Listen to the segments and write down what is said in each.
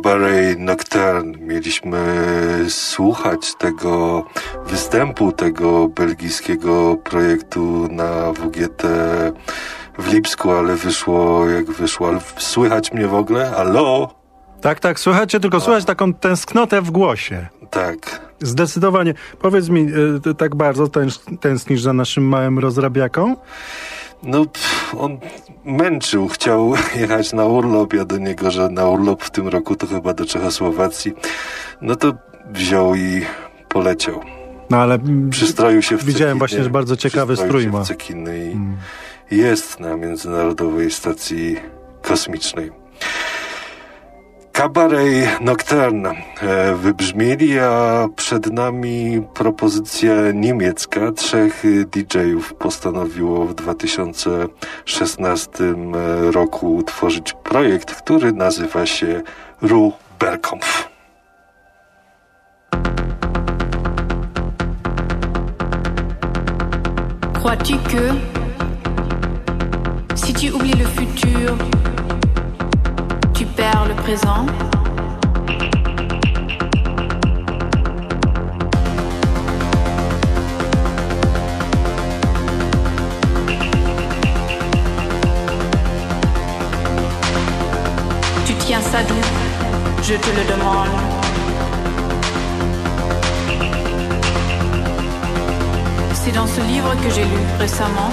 Cabaret Nocturne. Mieliśmy słuchać tego występu tego belgijskiego projektu na WGT w Lipsku, ale wyszło jak wyszło. Ale słychać mnie w ogóle? Allo? Tak, tak, słychać tylko słychać taką tęsknotę w głosie. Tak. Zdecydowanie. Powiedz mi, y, tak bardzo tęsknisz za naszym małym rozrabiaką? No, on męczył, chciał jechać na urlop, ja do niego, że na urlop w tym roku to chyba do Czechosłowacji. No to wziął i poleciał. No ale przystroił się w Widziałem właśnie, że bardzo ciekawy strój ma. w cekiny i hmm. jest na Międzynarodowej Stacji Kosmicznej. Cabaret Nocturne e, wybrzmieli, a przed nami propozycja niemiecka. Trzech DJ-ów postanowiło w 2016 e, roku utworzyć projekt, który nazywa się Ru Berkampf. Crois-tu que si tu oublies le futur tu perds le présent. Tu tiens ça d'où? Je te le demande. C'est dans ce livre que j'ai lu récemment.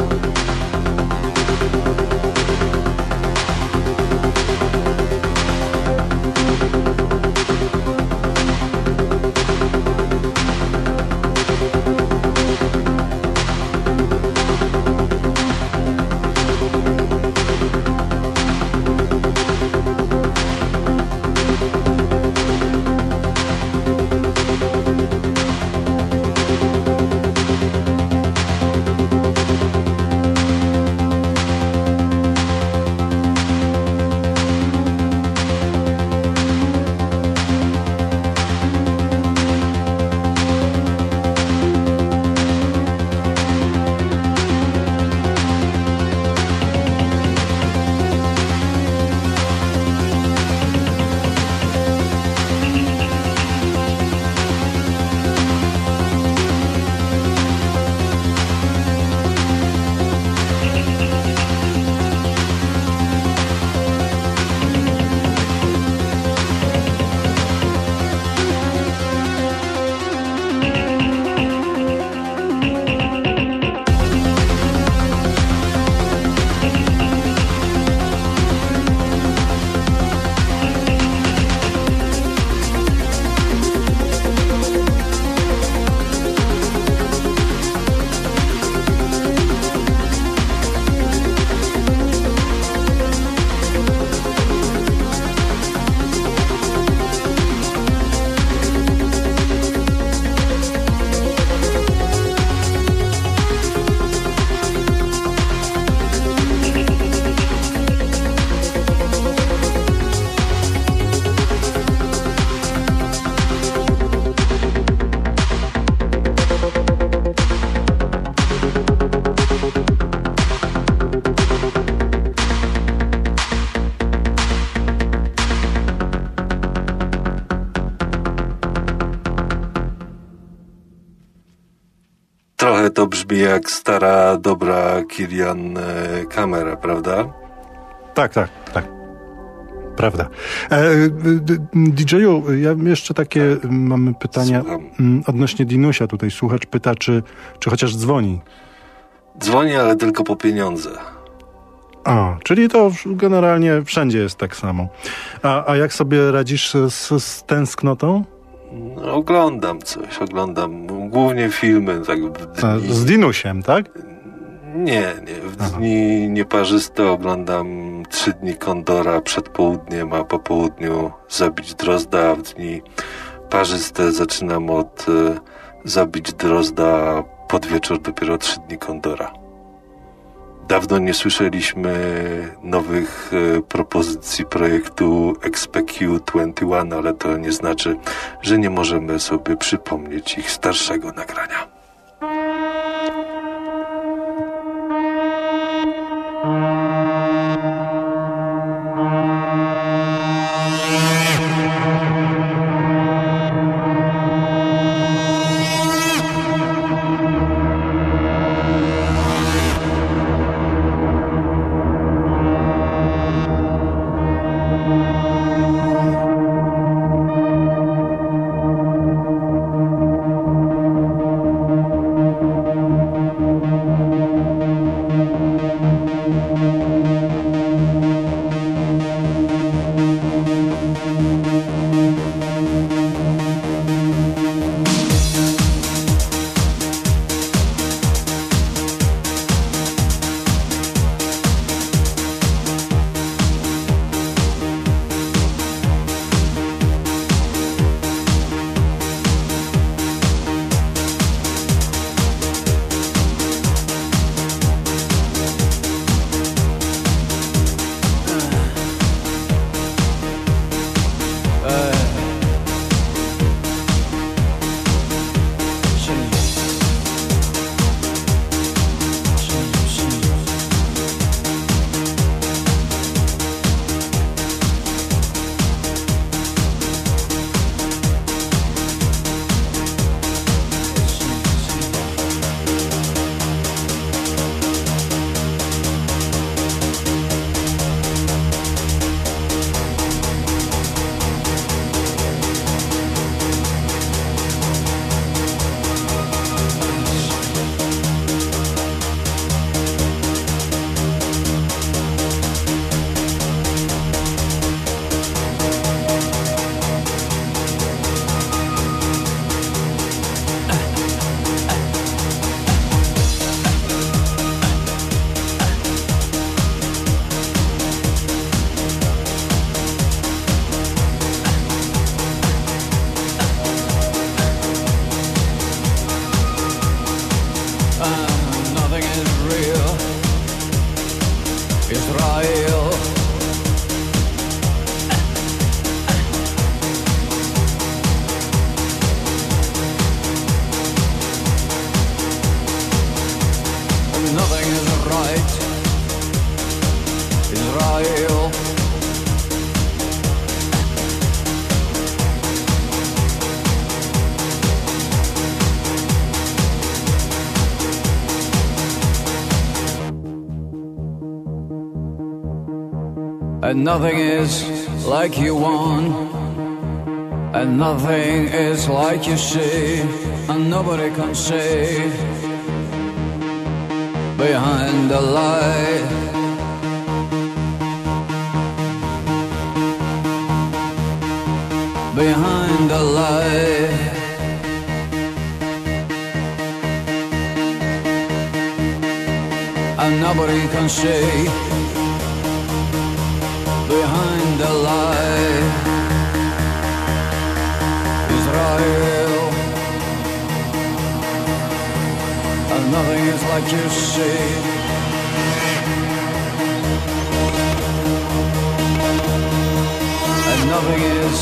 jak stara, dobra Kilian e, kamera, prawda? Tak, tak, tak. Prawda. E, DJ-u, ja jeszcze takie tak. mamy pytania Słucham. Odnośnie Dinusia. Tutaj słuchacz pyta, czy, czy chociaż dzwoni. Dzwoni, ale tylko po pieniądze. A, czyli to generalnie wszędzie jest tak samo. A, a jak sobie radzisz z, z tęsknotą? No, oglądam coś, oglądam głównie filmy. Tak, dni... Z Dinusiem, tak? Nie, nie. W dni Aha. nieparzyste oglądam trzy dni Kondora przed południem, a po południu zabić Drozda, a w dni parzyste zaczynam od y, zabić Drozda pod wieczór dopiero trzy dni Kondora. Dawno nie słyszeliśmy nowych e, propozycji projektu XPQ21, ale to nie znaczy, że nie możemy sobie przypomnieć ich starszego nagrania. And nothing is like you want. And nothing is like you see. And nobody can see behind the light. Behind the light. And nobody can see behind the lie. Israel And nothing is like you see. And nothing is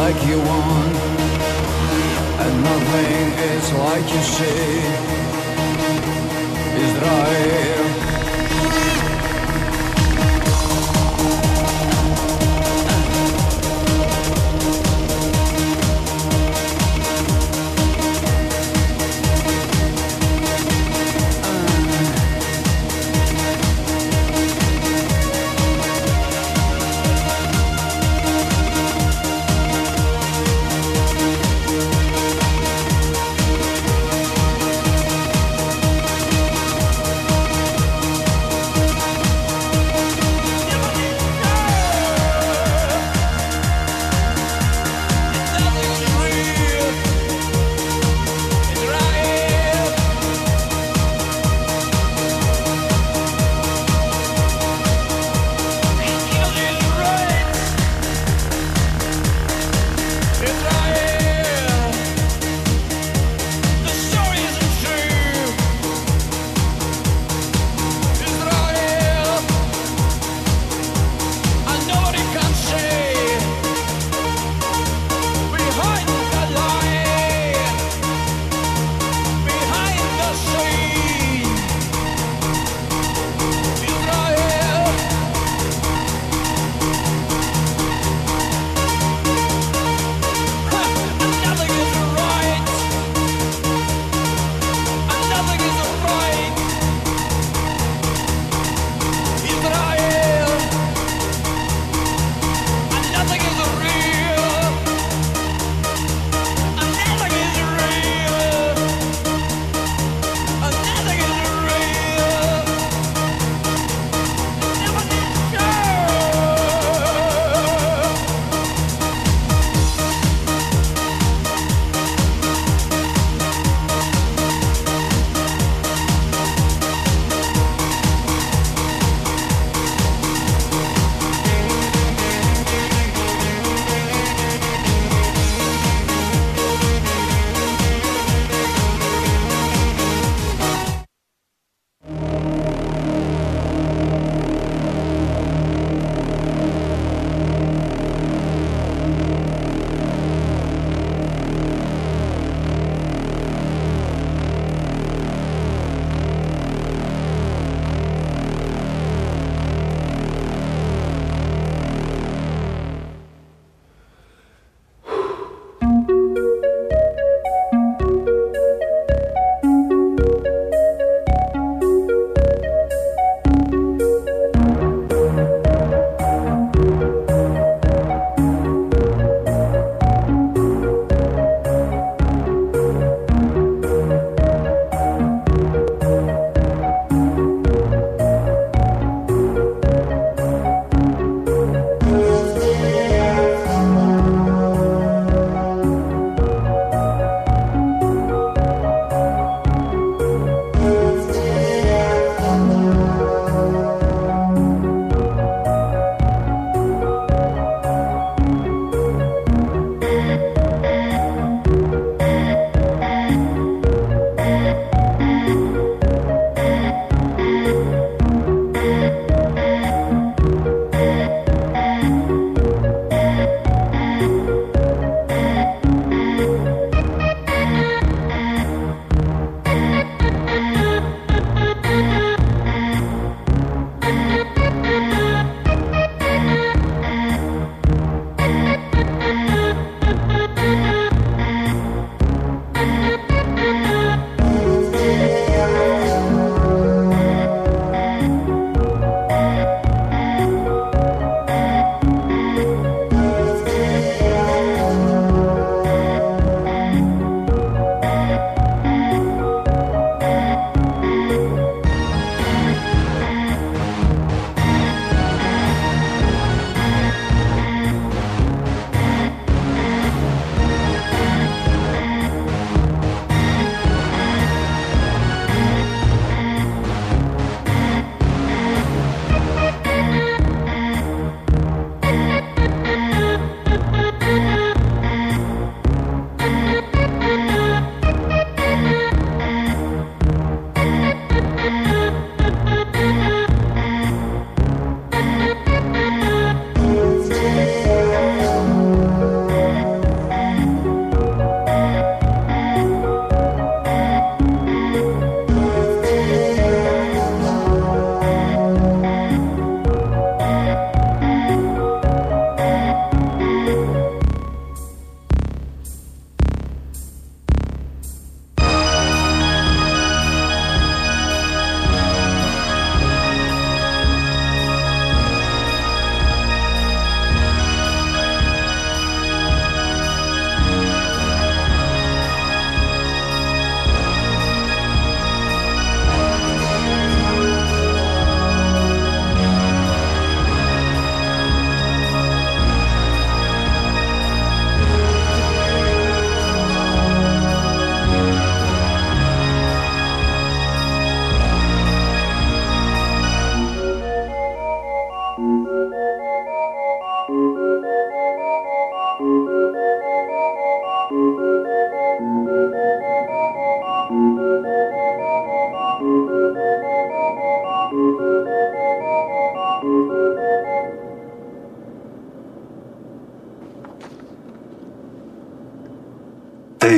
like you want. And nothing is like you see. Israel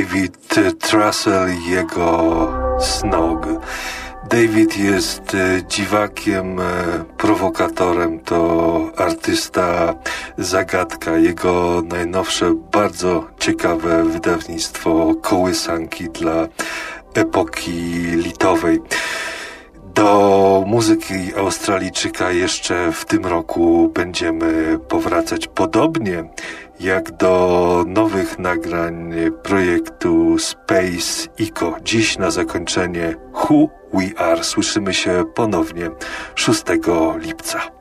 David Trussell i jego Snog. David jest e, dziwakiem, e, prowokatorem, to artysta zagadka. Jego najnowsze, bardzo ciekawe wydawnictwo kołysanki dla epoki litowej. Do muzyki Australijczyka jeszcze w tym roku będziemy powracać podobnie jak do nowych nagrań projektu Space Eco. Dziś na zakończenie Who We Are. Słyszymy się ponownie 6 lipca.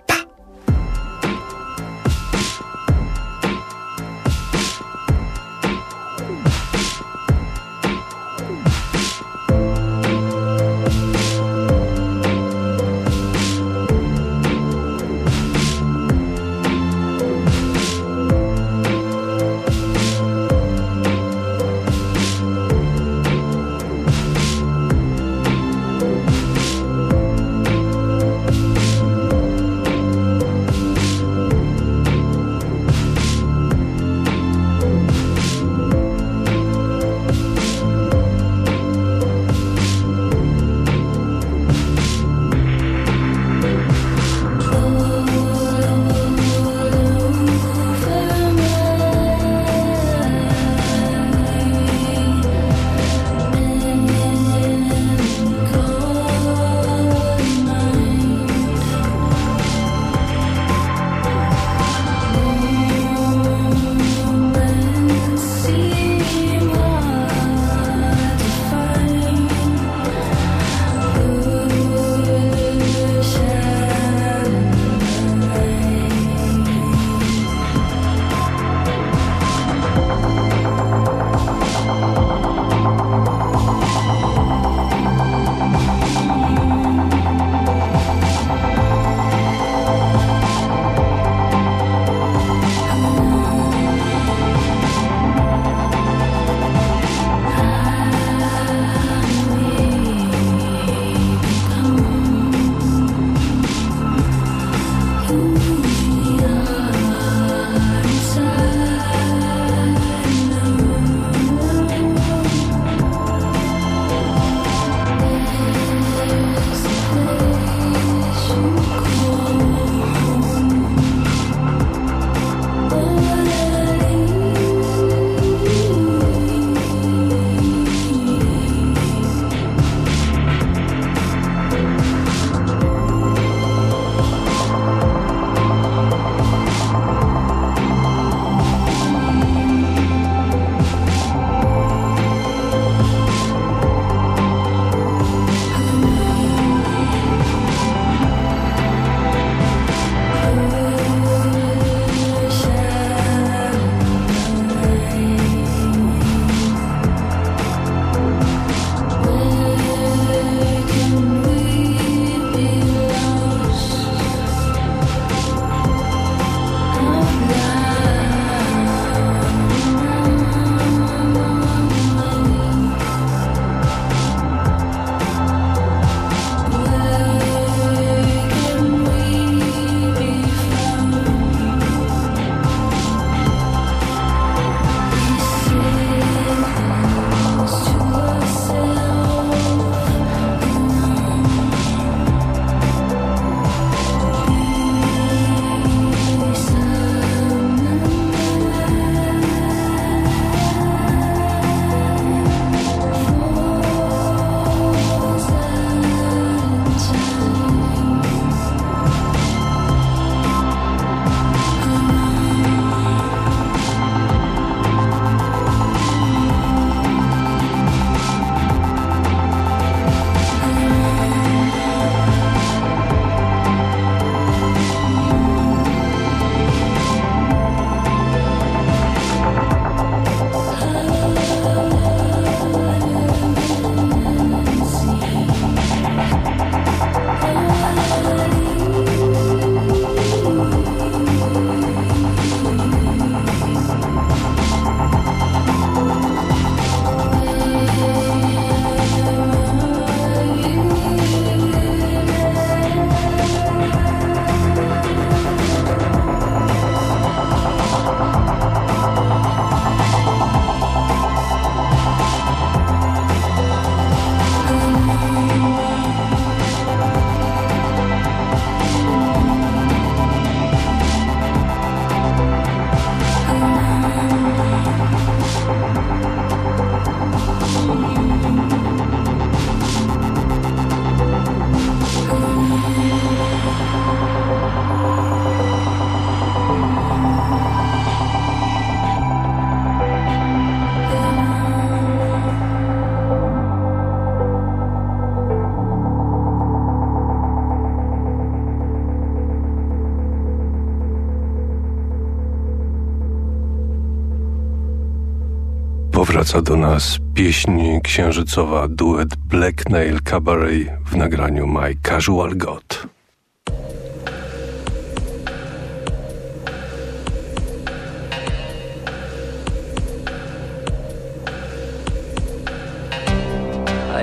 powraca do nas pieśń księżycowa duet Black Nail Cabaret w nagraniu My Casual God.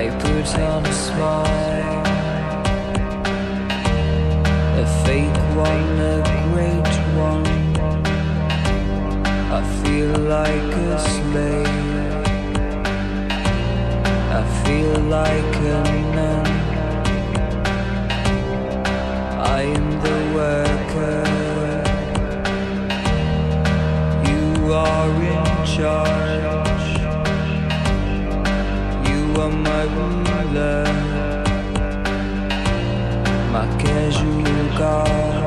I put on a smile, a fake one, a great one. I feel like a slave. I feel like a man. I am the worker. You are in charge. You are my ruler, my casual guard.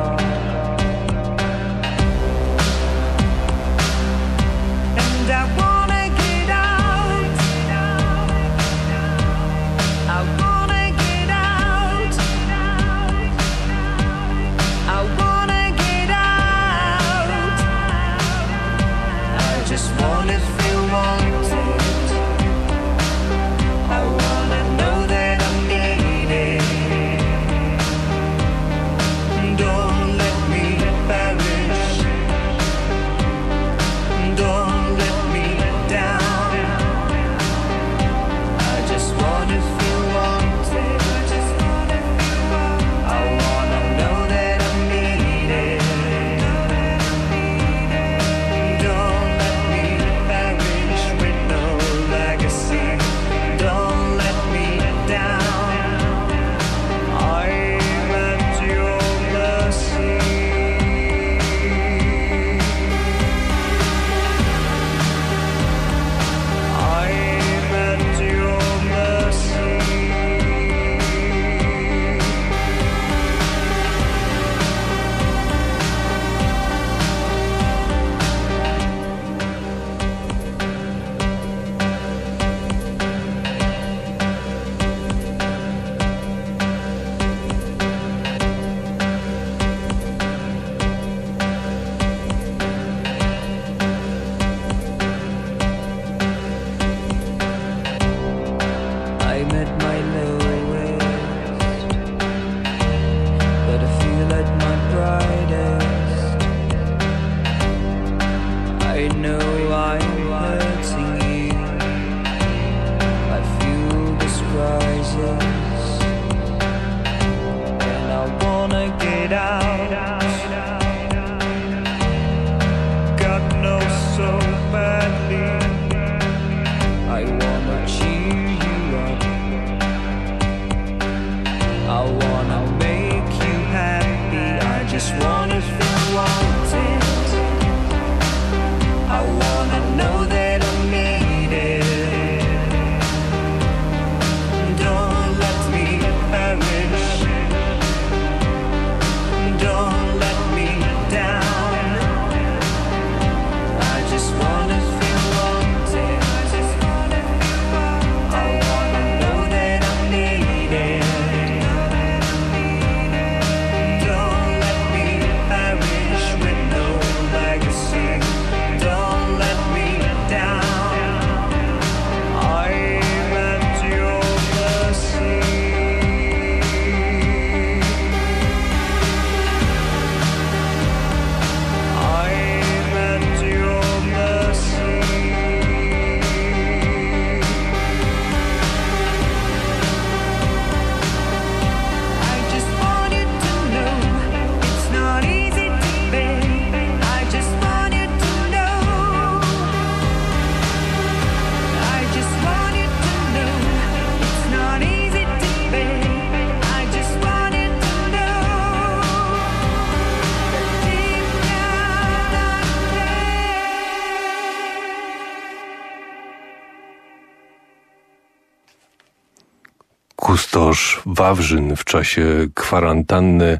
Wawrzyn w czasie kwarantanny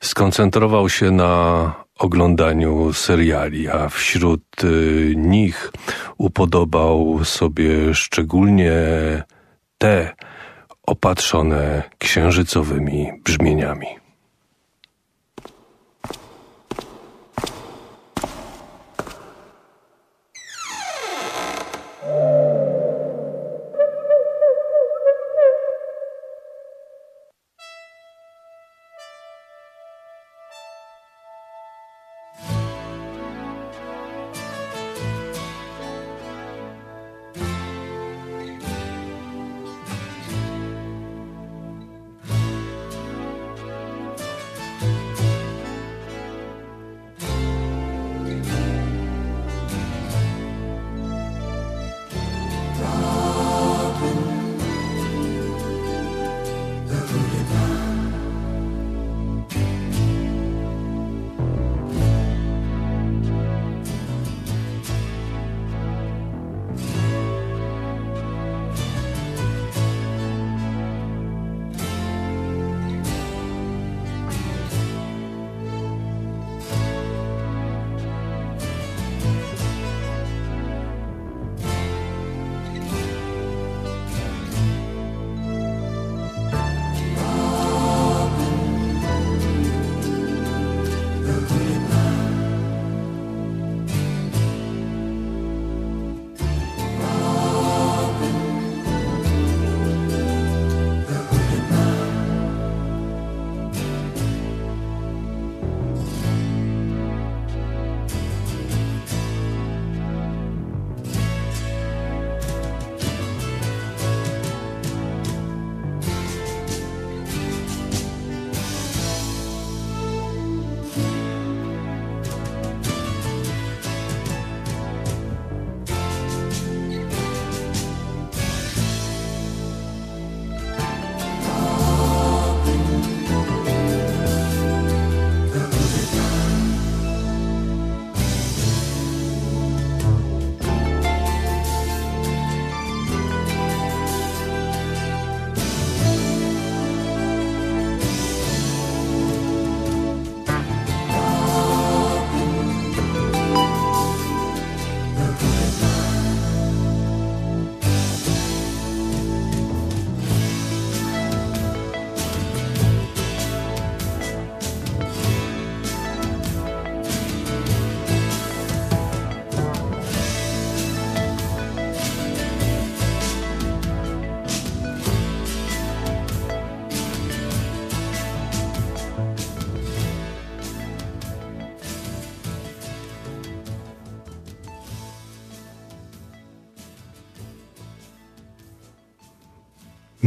skoncentrował się na oglądaniu seriali, a wśród y, nich upodobał sobie szczególnie te opatrzone księżycowymi brzmieniami.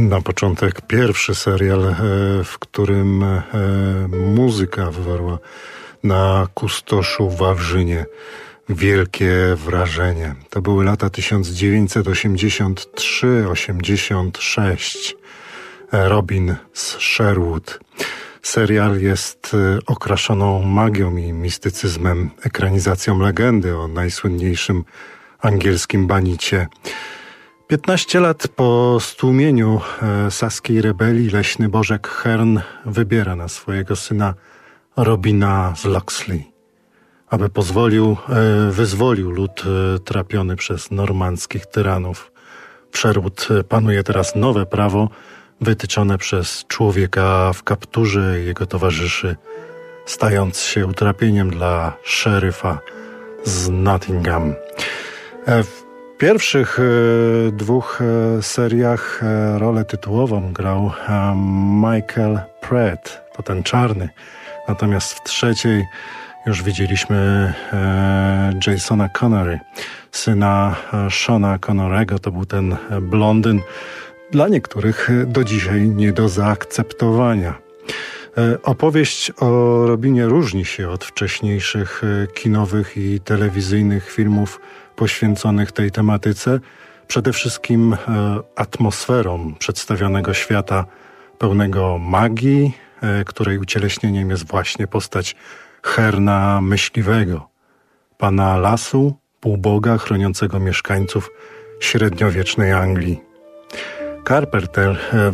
Na początek pierwszy serial, e, w którym e, muzyka wywarła na kustoszu Wawrzynie wielkie wrażenie. To były lata 1983-86. Robin z Sherwood. Serial jest e, okraszoną magią i mistycyzmem, ekranizacją legendy o najsłynniejszym angielskim banicie. 15 lat po stłumieniu e, saskiej rebelii leśny Bożek Hern wybiera na swojego syna Robina z Loxley, aby pozwolił, e, wyzwolił lud e, trapiony przez normandzkich tyranów. W Sherwood panuje teraz nowe prawo wytyczone przez człowieka w kapturze i jego towarzyszy, stając się utrapieniem dla szeryfa z Nottingham. Pierwszych e, dwóch e, seriach e, rolę tytułową grał Michael Pratt, to ten czarny. Natomiast w trzeciej już widzieliśmy Jasona Connery, syna Shona Connorego, to był ten blondyn, dla niektórych do dzisiaj nie do zaakceptowania. Opowieść o Robinie różni się od wcześniejszych kinowych i telewizyjnych filmów poświęconych tej tematyce, przede wszystkim e, atmosferą przedstawionego świata pełnego magii, e, której ucieleśnieniem jest właśnie postać Herna Myśliwego, pana lasu, półboga chroniącego mieszkańców średniowiecznej Anglii. Carpenter e,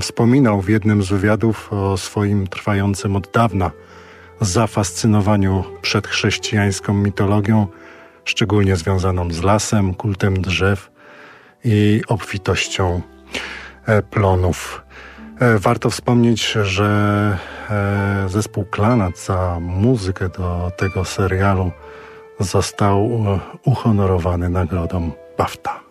wspominał w jednym z wywiadów o swoim trwającym od dawna zafascynowaniu przedchrześcijańską mitologią szczególnie związaną z lasem, kultem drzew i obfitością e, plonów. E, warto wspomnieć, że e, zespół Klanat za muzykę do tego serialu został uhonorowany nagrodą BAFTA.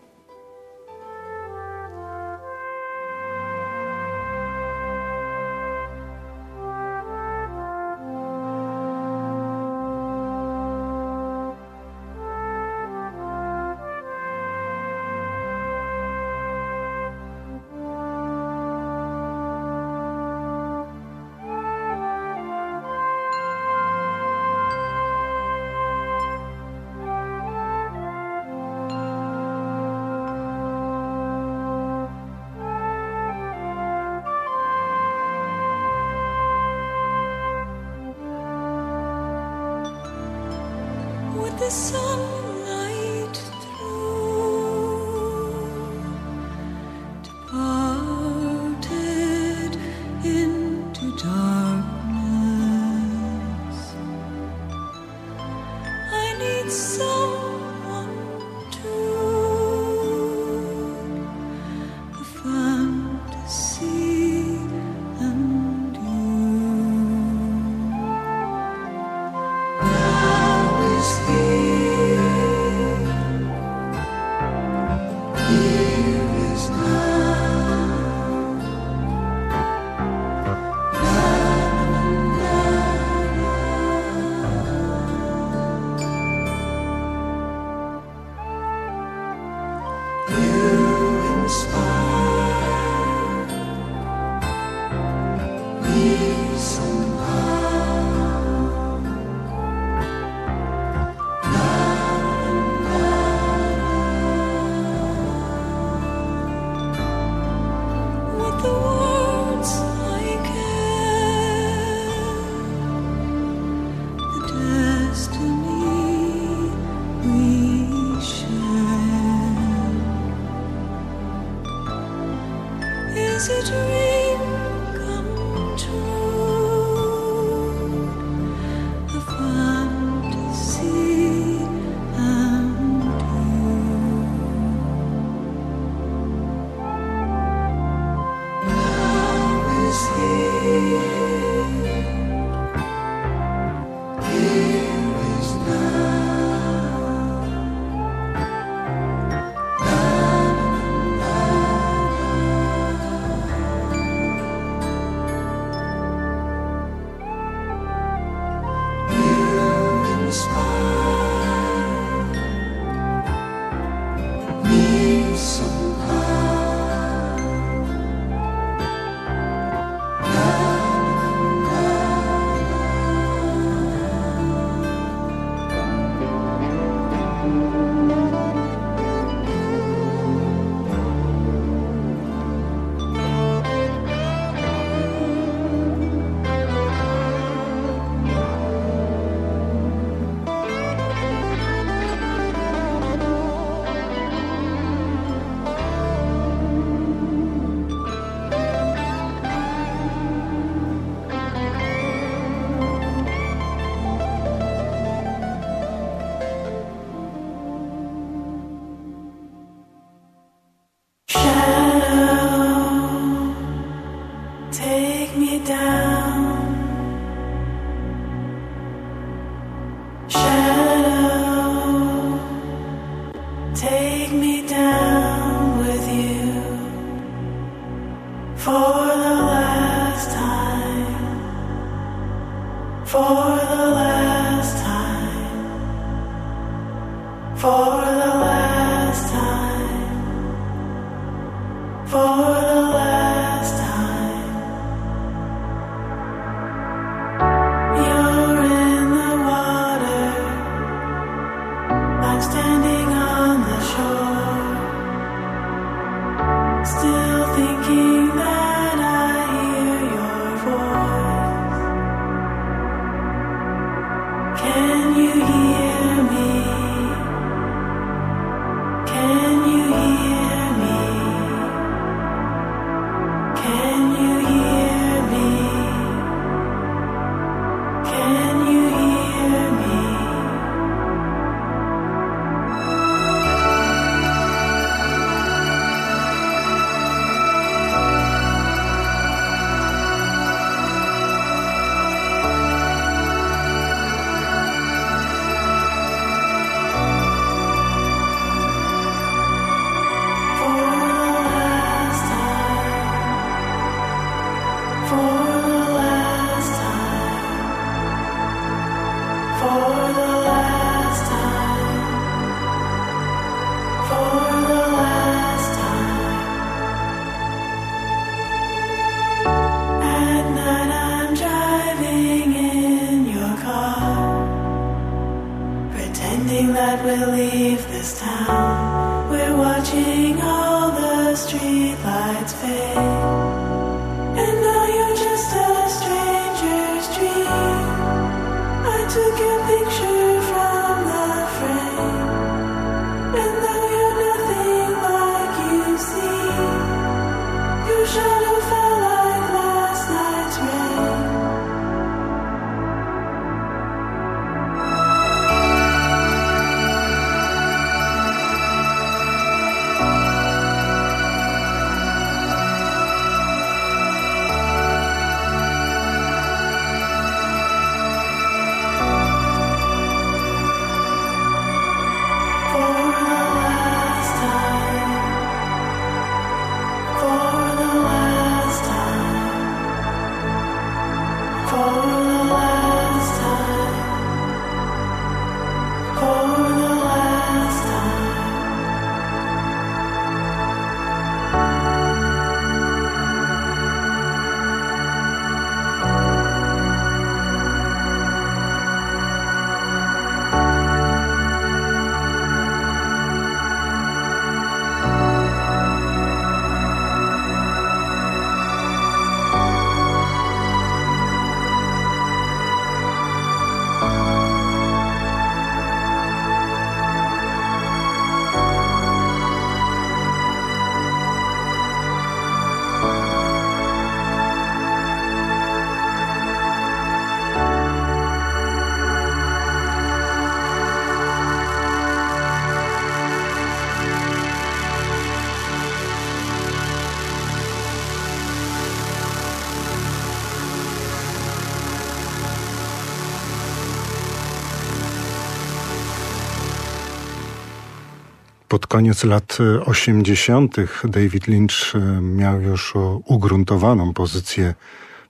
Koniec lat e, 80. David Lynch e, miał już ugruntowaną pozycję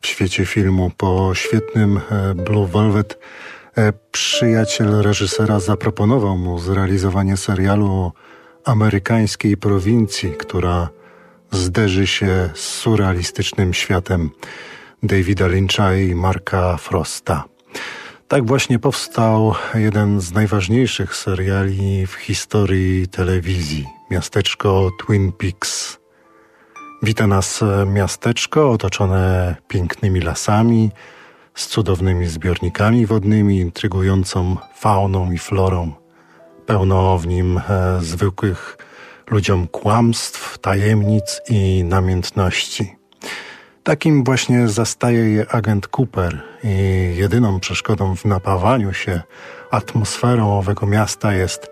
w świecie filmu. Po świetnym e, Blue Velvet e, przyjaciel reżysera zaproponował mu zrealizowanie serialu o amerykańskiej prowincji, która zderzy się z surrealistycznym światem Davida Lyncha i Marka Frosta. Tak właśnie powstał jeden z najważniejszych seriali w historii telewizji. Miasteczko Twin Peaks. Wita nas miasteczko otoczone pięknymi lasami, z cudownymi zbiornikami wodnymi, intrygującą fauną i florą. Pełno w nim e, zwykłych ludziom kłamstw, tajemnic i namiętności. Takim właśnie zastaje je agent Cooper i jedyną przeszkodą w napawaniu się atmosferą owego miasta jest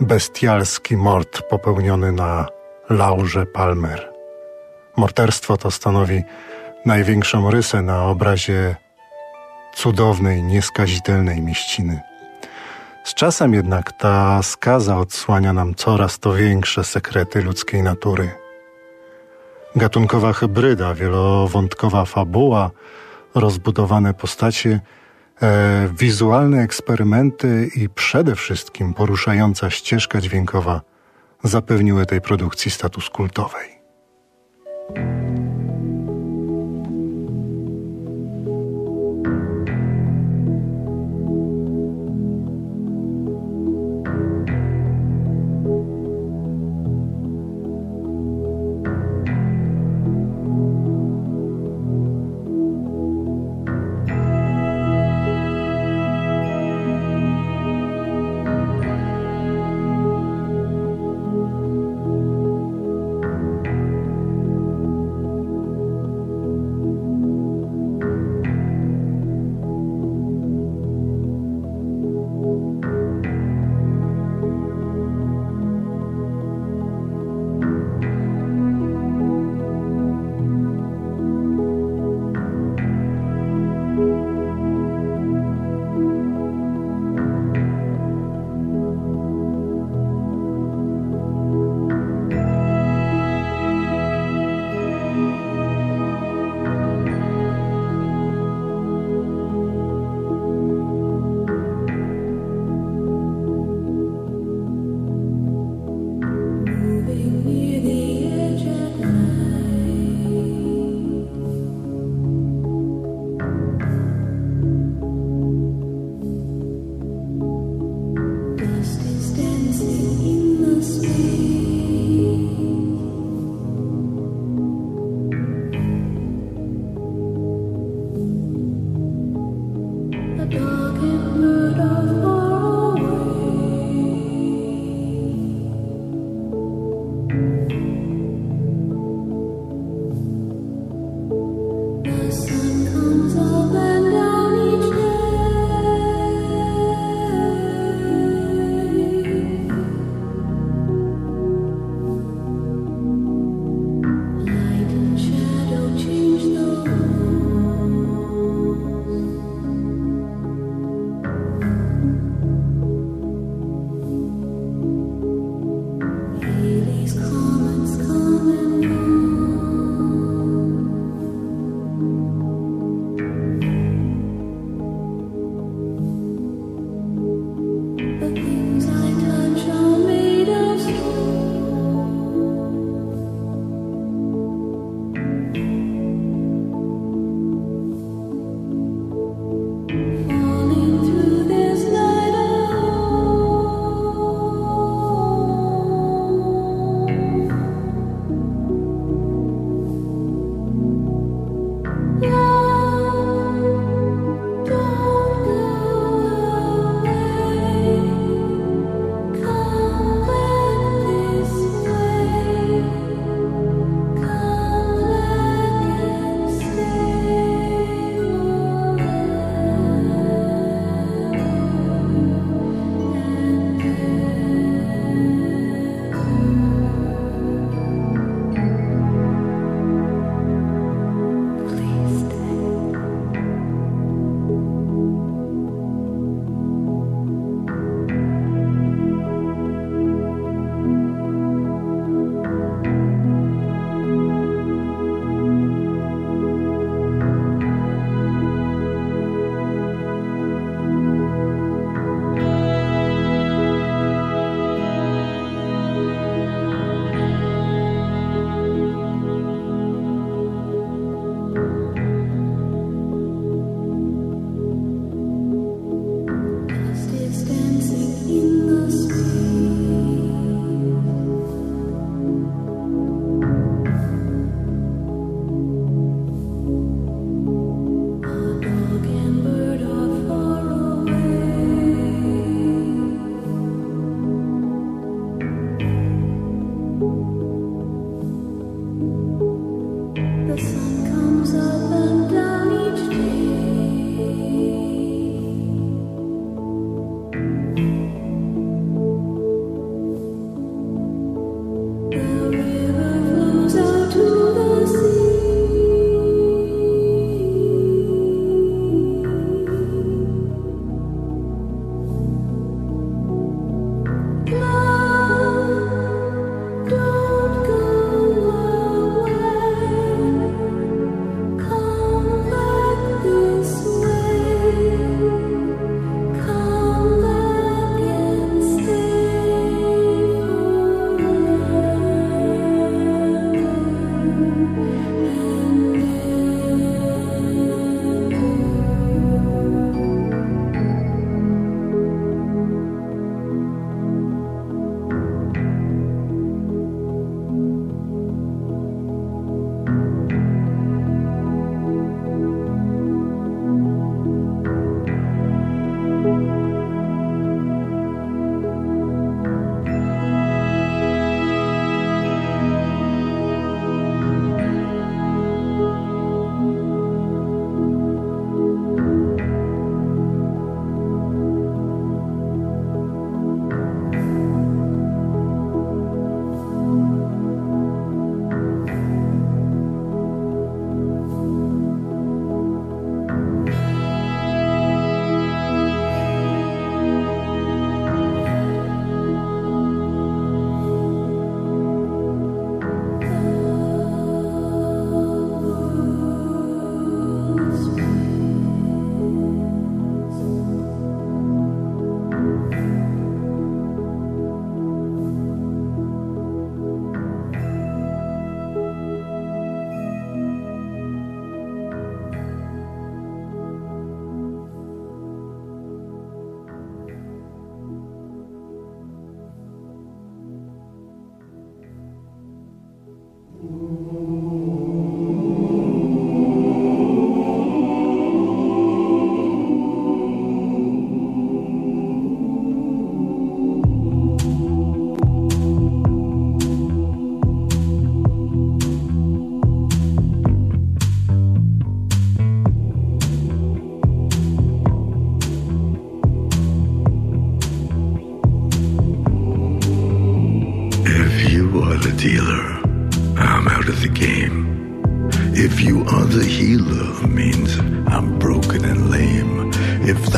bestialski mord popełniony na Laurze Palmer. Morderstwo to stanowi największą rysę na obrazie cudownej, nieskazitelnej mieściny. Z czasem jednak ta skaza odsłania nam coraz to większe sekrety ludzkiej natury. Gatunkowa hybryda, wielowątkowa fabuła, rozbudowane postacie E, wizualne eksperymenty i przede wszystkim poruszająca ścieżka dźwiękowa zapewniły tej produkcji status kultowej.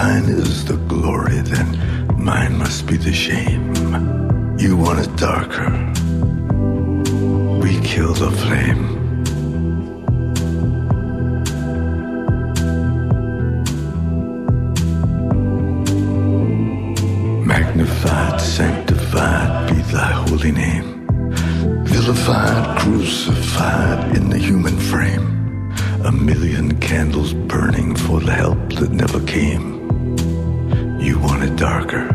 Thine is the glory, then mine must be the shame. You want it darker, we kill the flame. Magnified, sanctified be thy holy name. Vilified, crucified in the human frame. A million candles burning for the help that never came. You want it darker.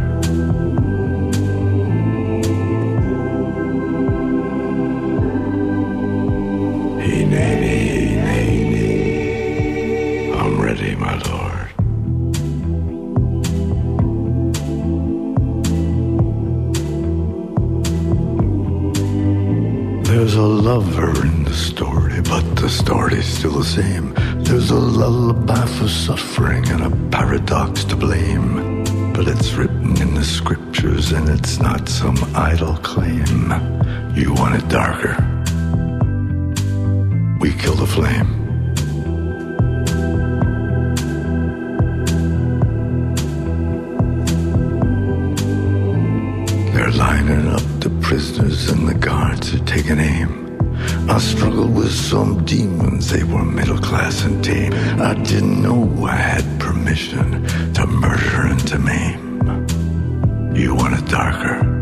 I'm ready, my lord. There's a lover in the story, but the story's still the same. There's a lullaby for suffering and a paradox to blame. But it's written in the scriptures and it's not some idle claim. You want it darker. We kill the flame. They're lining up the prisoners and the guards are taking aim. I struggled with some demons, they were middle class and tame. I didn't know I had permission to murder and to maim. You want it darker.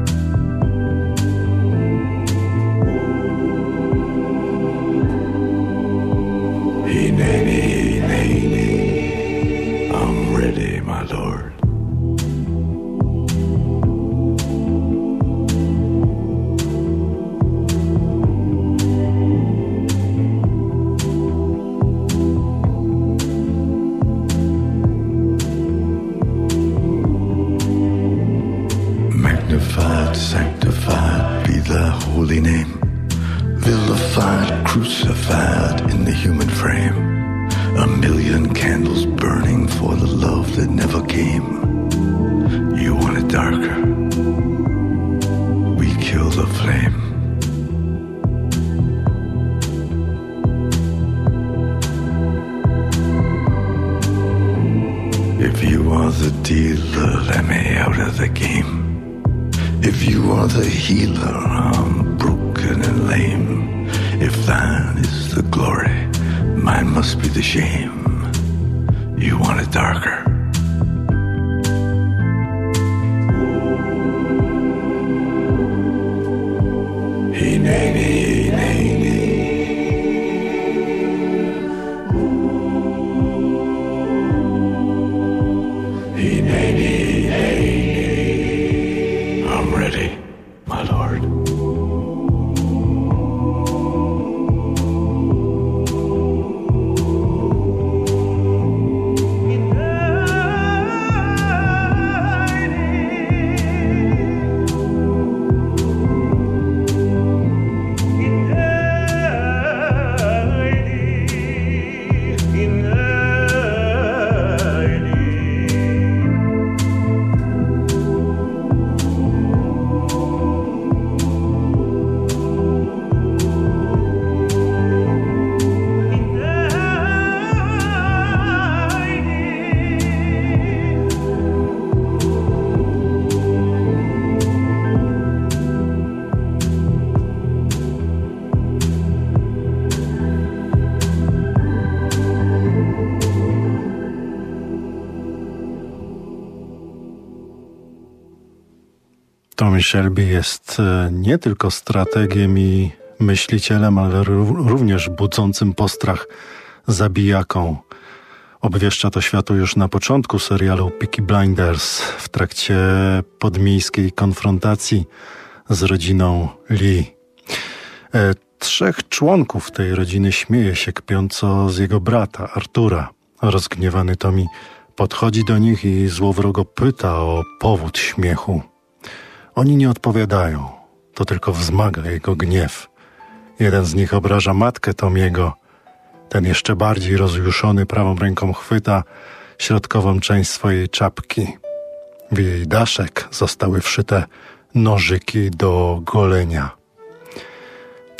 Tommy Shelby jest e, nie tylko strategiem i myślicielem, ale ró- również budzącym postrach zabijaką. Obwieszcza to światu już na początku serialu Peaky Blinders w trakcie podmiejskiej konfrontacji z rodziną Lee. E, trzech członków tej rodziny śmieje się kpiąco z jego brata, Artura. Rozgniewany Tommy podchodzi do nich i złowrogo pyta o powód śmiechu. Oni nie odpowiadają, to tylko wzmaga jego gniew. Jeden z nich obraża matkę Tomiego, ten jeszcze bardziej rozjuszony prawą ręką chwyta środkową część swojej czapki. W jej daszek zostały wszyte nożyki do golenia.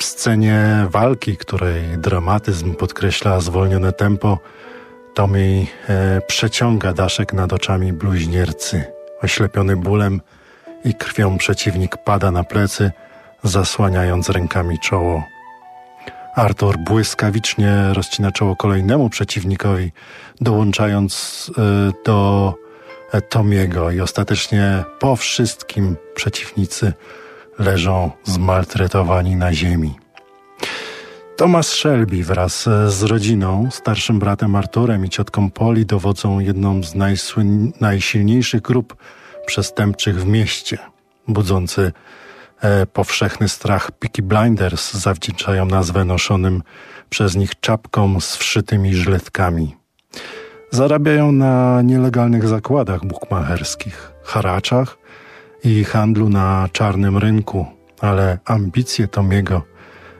scenie walki, której dramatyzm podkreśla zwolnione tempo, Tommy e, przeciąga daszek nad oczami bluźniercy. Oślepiony bólem i krwią przeciwnik pada na plecy, zasłaniając rękami czoło. Arthur błyskawicznie rozcina czoło kolejnemu przeciwnikowi, dołączając e, do e, Tomiego i ostatecznie po wszystkim przeciwnicy leżą zmaltretowani na ziemi. Thomas Shelby wraz e, z rodziną, starszym bratem Arturem i ciotką Poli dowodzą jedną z najsilniejszych grup przestępczych w mieście. Budzący e, powszechny strach Peaky Blinders zawdzięczają nazwę noszonym przez nich czapkom z wszytymi żyletkami. Zarabiają na nielegalnych zakładach bukmacherskich, haraczach i handlu na czarnym rynku, ale ambicje Tomiego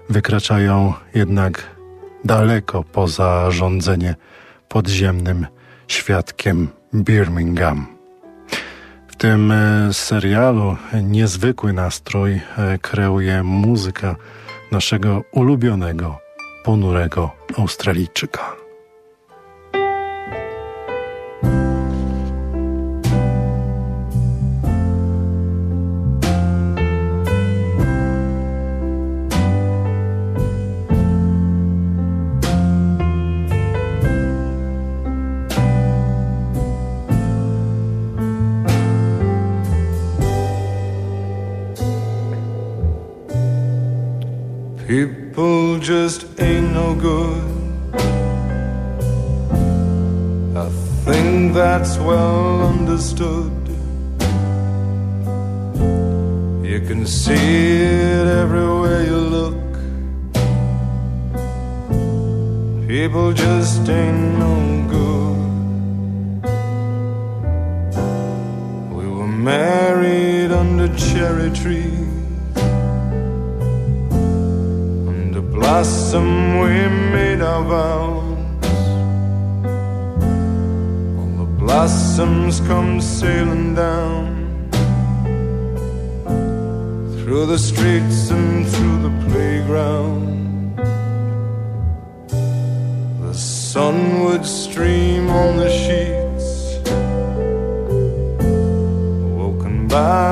wykraczają jednak daleko poza rządzenie podziemnym świadkiem Birmingham. Tym e, serialu niezwykły nastrój e, kreuje muzyka naszego ulubionego, ponurego Australijczyka. Just ain't no good. I think that's well understood. You can see it everywhere you look. People just ain't no the streets and through the playground. The sun would stream on the sheets, woken by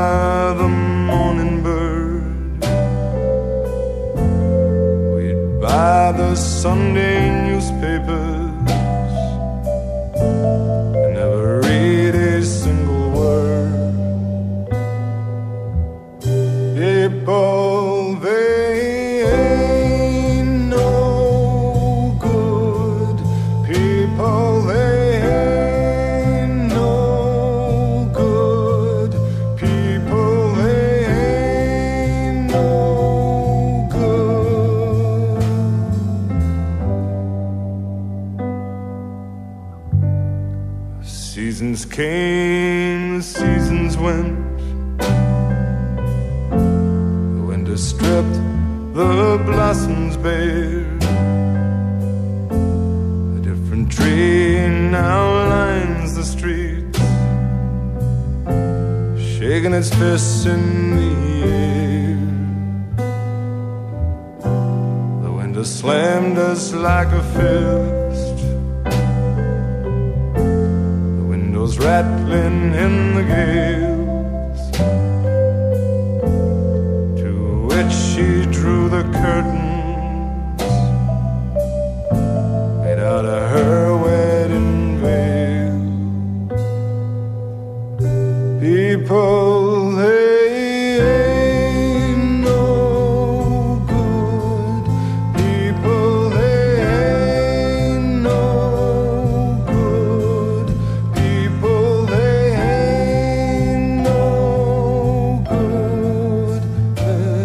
its fists in the air. The winter slammed us like a fist. The windows rattling in the gales